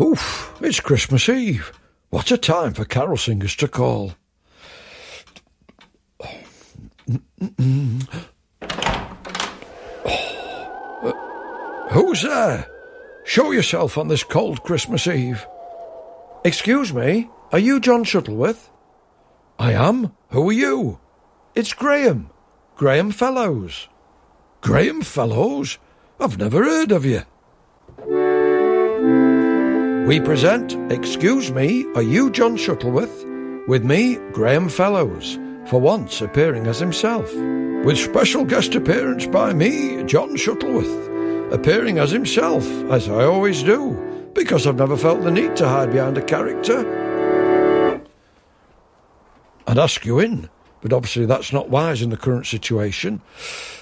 Oof, it's Christmas Eve. What a time for carol singers to call. Oh, uh, who's there? Show yourself on this cold Christmas Eve. Excuse me, are you John Shuttleworth? I am. Who are you? It's Graham. Graham Fellows. Graham Fellows? I've never heard of you. We present Excuse Me, Are You John Shuttleworth? With me, Graham Fellows, for once appearing as himself. With special guest appearance by me, John Shuttleworth, appearing as himself, as I always do, because I've never felt the need to hide behind a character. I'd ask you in, but obviously that's not wise in the current situation.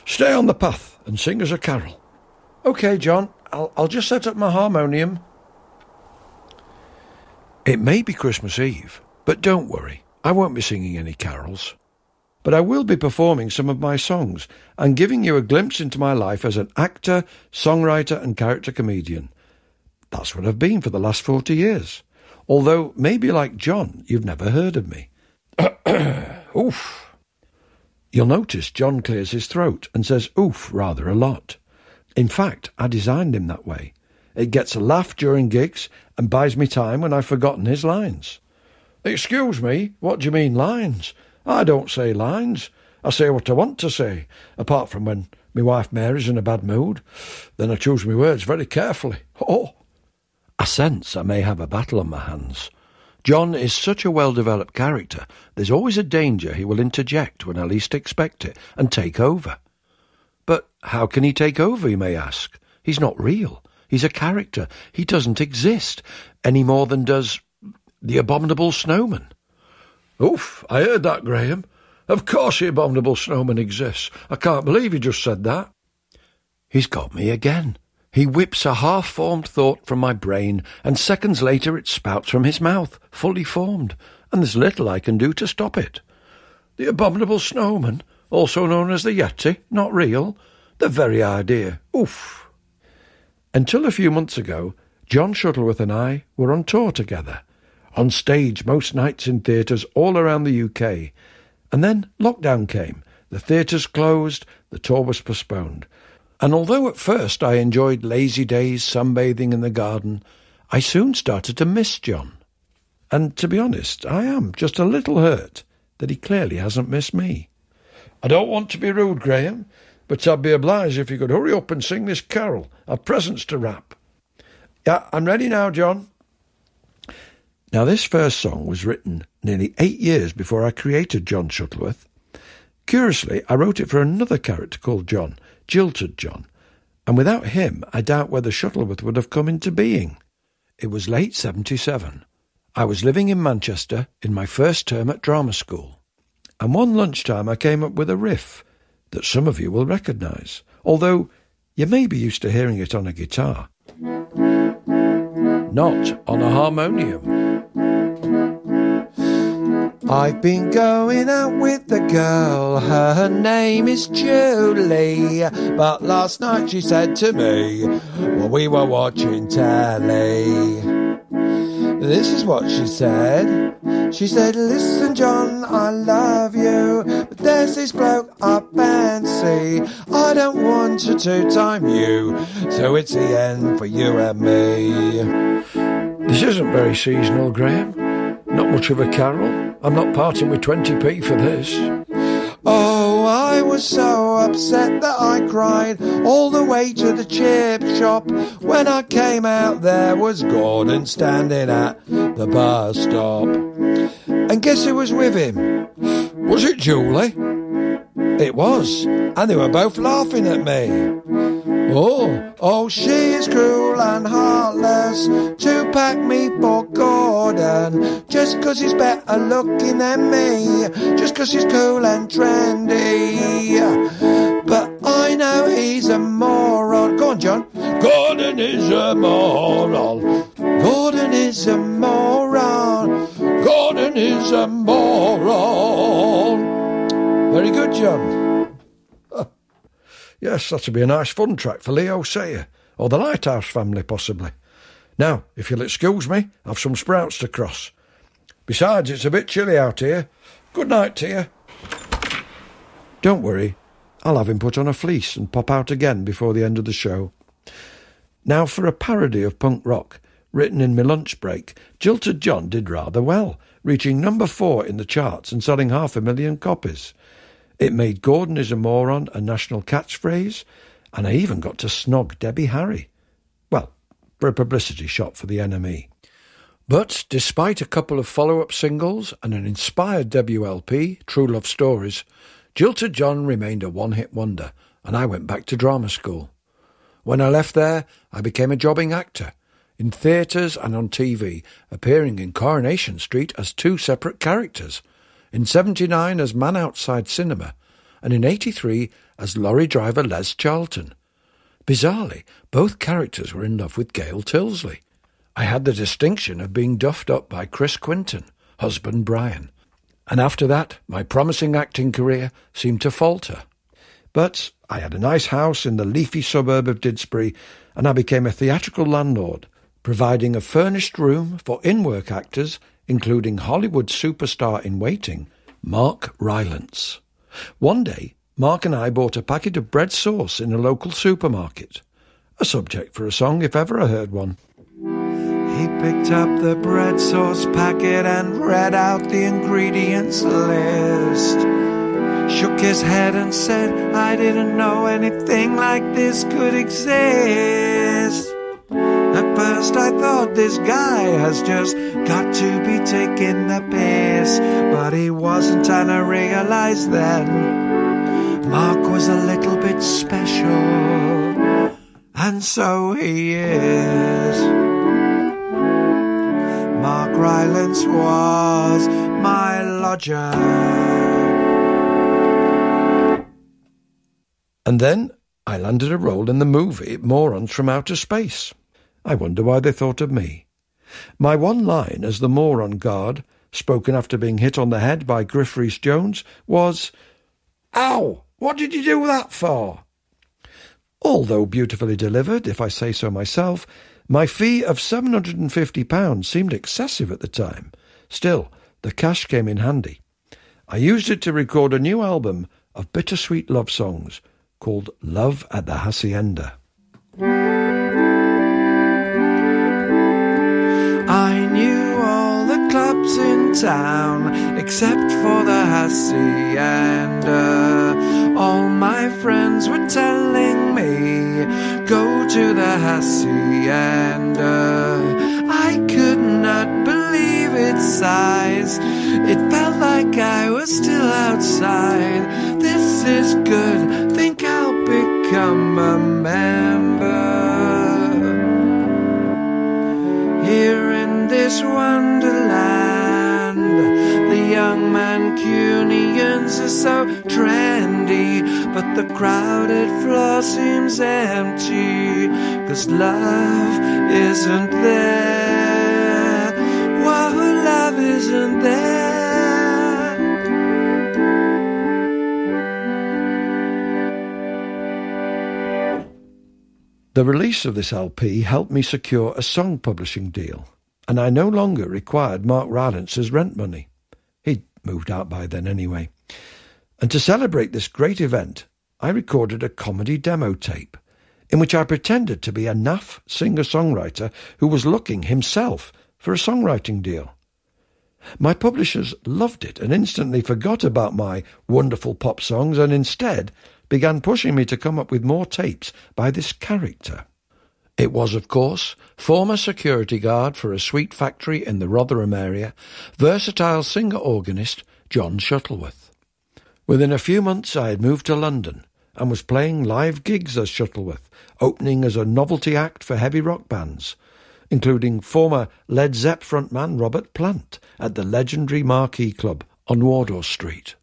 Stay on the path and sing us a carol. OK, John, I'll, I'll just set up my harmonium. It may be Christmas Eve, but don't worry, I won't be singing any carols. But I will be performing some of my songs and giving you a glimpse into my life as an actor, songwriter, and character comedian. That's what I've been for the last 40 years. Although, maybe like John, you've never heard of me. oof. You'll notice John clears his throat and says oof rather a lot. In fact, I designed him that way. It gets a laugh during gigs and buys me time when I've forgotten his lines. Excuse me, what do you mean lines? I don't say lines. I say what I want to say, apart from when my wife Mary's in a bad mood. Then I choose my words very carefully. Oh! I sense I may have a battle on my hands. John is such a well-developed character, there's always a danger he will interject when I least expect it and take over. But how can he take over, you may ask? He's not real. He's a character. He doesn't exist any more than does the abominable snowman. Oof, I heard that, Graham. Of course the abominable snowman exists. I can't believe you just said that. He's got me again. He whips a half-formed thought from my brain, and seconds later it spouts from his mouth, fully formed, and there's little I can do to stop it. The abominable snowman, also known as the Yeti, not real. The very idea. Oof. Until a few months ago, John Shuttleworth and I were on tour together, on stage most nights in theatres all around the UK. And then lockdown came. The theatres closed, the tour was postponed. And although at first I enjoyed lazy days sunbathing in the garden, I soon started to miss John. And to be honest, I am just a little hurt that he clearly hasn't missed me. I don't want to be rude, Graham, but I'd be obliged if you could hurry up and sing this carol. I've presents to wrap. Yeah, I'm ready now, John. Now, this first song was written nearly eight years before I created John Shuttleworth. Curiously, I wrote it for another character called John, Jilted John, and without him, I doubt whether Shuttleworth would have come into being. It was late 77. I was living in Manchester in my first term at drama school, and one lunchtime I came up with a riff that some of you will recognise, although you may be used to hearing it on a guitar. Not on a harmonium. I've been going out with the girl, her name is Julie. But last night she said to me, while we were watching telly, this is what she said. She said, Listen, John, I love you, but there's this bloke I fancy. I don't want to two time you, so it's the end for you and me. This isn't very seasonal, Graham. Not much of a carol. I'm not parting with 20p for this. Oh, I was so upset that I cried all the way to the chip shop. When I came out, there was Gordon standing at the bus stop. And guess who was with him? Was it Julie? It was, and they were both laughing at me. Oh, oh, she is cruel and heartless to pack me for Gordon just 'cause he's better looking than me, just 'cause he's cool and trendy. But I know he's a moron. Go on, John. Gordon is a moron. Gordon is a moron. Gordon is a moron. Very good, John. Oh, yes, that'd be a nice fun track for Leo Sayer, or the Lighthouse family, possibly. Now, if you'll excuse me, I've some sprouts to cross. Besides, it's a bit chilly out here. Good night to you. Don't worry, I'll have him put on a fleece and pop out again before the end of the show. Now, for a parody of punk rock, written in my lunch break, Jilted John did rather well, reaching number four in the charts and selling half a million copies. It made Gordon is a moron a national catchphrase, and I even got to snog Debbie Harry. Well, for a publicity shot for the NME. But despite a couple of follow up singles and an inspired WLP, True Love Stories, Jilted John remained a one hit wonder, and I went back to drama school. When I left there, I became a jobbing actor, in theatres and on TV, appearing in Coronation Street as two separate characters, in 79 as Man Outside Cinema, and in 83 as lorry driver Les Charlton. Bizarrely, both characters were in love with Gail Tilsley. I had the distinction of being duffed up by Chris Quentin, husband Brian, and after that my promising acting career seemed to falter. But I had a nice house in the leafy suburb of Didsbury, and I became a theatrical landlord, providing a furnished room for in-work actors, including Hollywood superstar in waiting, Mark Rylance. One day, Mark and I bought a packet of bread sauce in a local supermarket. A subject for a song if ever I heard one. He picked up the bread sauce packet and read out the ingredients list. Shook his head and said, I didn't know anything like this could exist. At first I thought this guy has just got to be taking the piss, but he wasn't and I realized then Mark was a little bit special, and so he is. Mark Rylance was my lodger. And then I landed a role in the movie Morons from Outer Space. I wonder why they thought of me. My one line as the moron guard, spoken after being hit on the head by Griff Rhys Jones, was, Ow! What did you do that for? Although beautifully delivered, if I say so myself, my fee of £750 seemed excessive at the time. Still, the cash came in handy. I used it to record a new album of bittersweet love songs called Love at the Hacienda. Town except for the Hacienda. Uh, all my friends were telling me, go to the hacienda. Uh, I could not believe its size. It felt like I was still outside. This is good. Think I'll become a member. But the crowded floor seems empty, cause love isn't there. Whoa, love isn't there. The release of this LP helped me secure a song publishing deal, and I no longer required Mark Rylance's rent money. He'd moved out by then anyway. And to celebrate this great event, I recorded a comedy demo tape in which I pretended to be a naff singer-songwriter who was looking himself for a songwriting deal. My publishers loved it and instantly forgot about my wonderful pop songs and instead began pushing me to come up with more tapes by this character. It was, of course, former security guard for a sweet factory in the Rotherham area, versatile singer-organist John Shuttleworth. Within a few months I had moved to London and was playing live gigs as Shuttleworth, opening as a novelty act for heavy rock bands, including former Led Zepp frontman Robert Plant at the legendary Marquee Club on Wardour Street.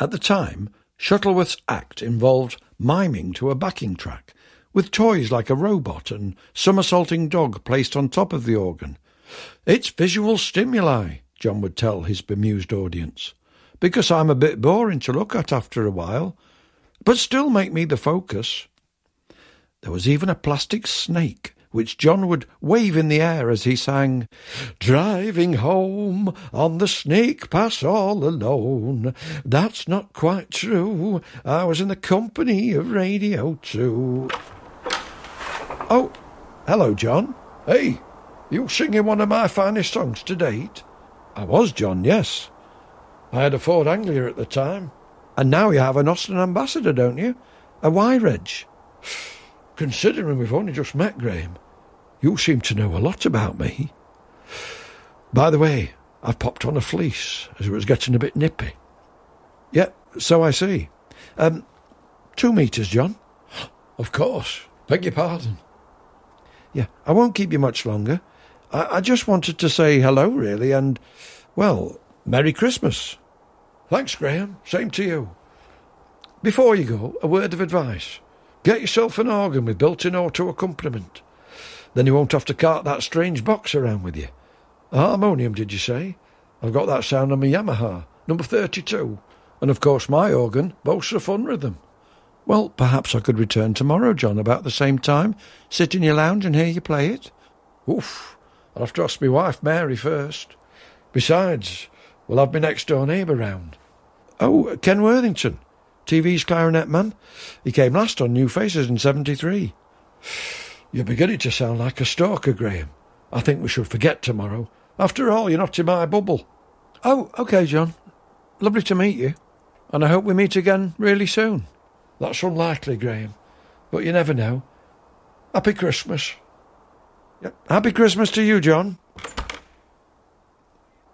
At the time, Shuttleworth's act involved miming to a backing track, with toys like a robot and somersaulting dog placed on top of the organ. It's visual stimuli, John would tell his bemused audience, because I'm a bit boring to look at after a while, but still make me the focus. There was even a plastic snake which John would wave in the air as he sang, Driving home on the Snake Pass all alone. That's not quite true. I was in the company of Radio 2. Oh, hello, John. Hey, you singing one of my finest songs to date? I was, John, yes. I had a Ford Anglia at the time. And now you have an Austin Ambassador, don't you? A Y-Reg. Considering we've only just met, Graham, you seem to know a lot about me. By the way, I've popped on a fleece as it was getting a bit nippy. Yeah, so I see. Um, two metres, John? Of course. Beg your pardon. Yeah, I won't keep you much longer. I, I just wanted to say hello, really, and, well, Merry Christmas. Thanks, Graham. Same to you. Before you go, a word of advice. Get yourself an organ with built-in auto accompaniment. Then you won't have to cart that strange box around with you. A harmonium, did you say? I've got that sound on my Yamaha, number 32. And of course my organ boasts a fun rhythm. Well, perhaps I could return tomorrow, John, about the same time, sit in your lounge and hear you play it. Oof, I'll have to ask my wife Mary first. Besides, we'll have my next door neighbour round. Oh, Ken Worthington. TV's clarinet man. He came last on New Faces in 73. You're beginning to sound like a stalker, Graham. I think we should forget tomorrow. After all, you're not in my bubble. Oh, OK, John. Lovely to meet you. And I hope we meet again really soon. That's unlikely, Graham. But you never know. Happy Christmas. Yep. Happy Christmas to you, John.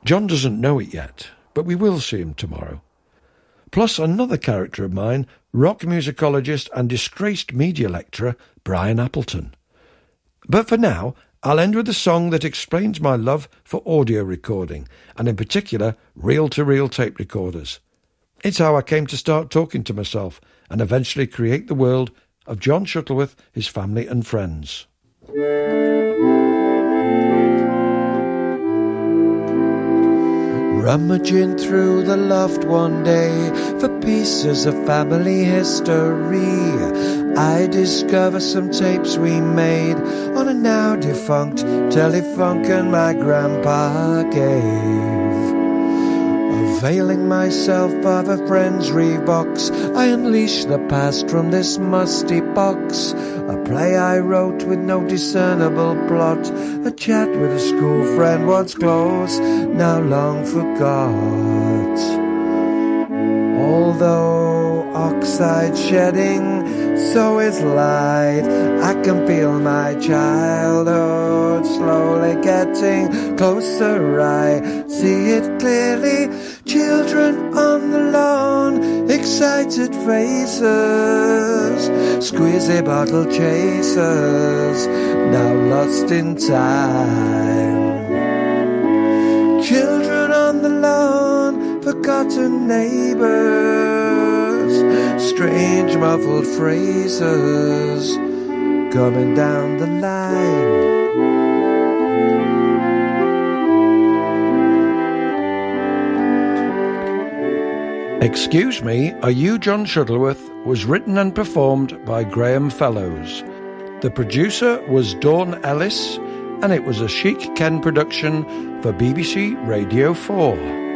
John doesn't know it yet, but we will see him tomorrow plus another character of mine, rock musicologist and disgraced media lecturer Brian Appleton. But for now, I'll end with a song that explains my love for audio recording, and in particular, reel to reel tape recorders. It's how I came to start talking to myself and eventually create the world of John Shuttleworth, his family, and friends. Rummaging through the loft one day for pieces of family history, I discover some tapes we made on a now defunct Telefunken my grandpa gave. Availing myself of a friend's Revox, I unleash the past from this musty box. A play I wrote with no discernible plot, a chat with a school friend once close, now long forgot. Although oxide shedding, so is light. I can feel my childhood slowly getting closer. I see it clearly Children on the lawn, excited faces, squeezy bottle chasers, now lost in time. Children on the lawn, forgotten neighbors, strange muffled phrases coming down the line. Excuse Me, Are You John Shuttleworth was written and performed by Graham Fellows. The producer was Dawn Ellis, and it was a Chic Ken production for BBC Radio 4.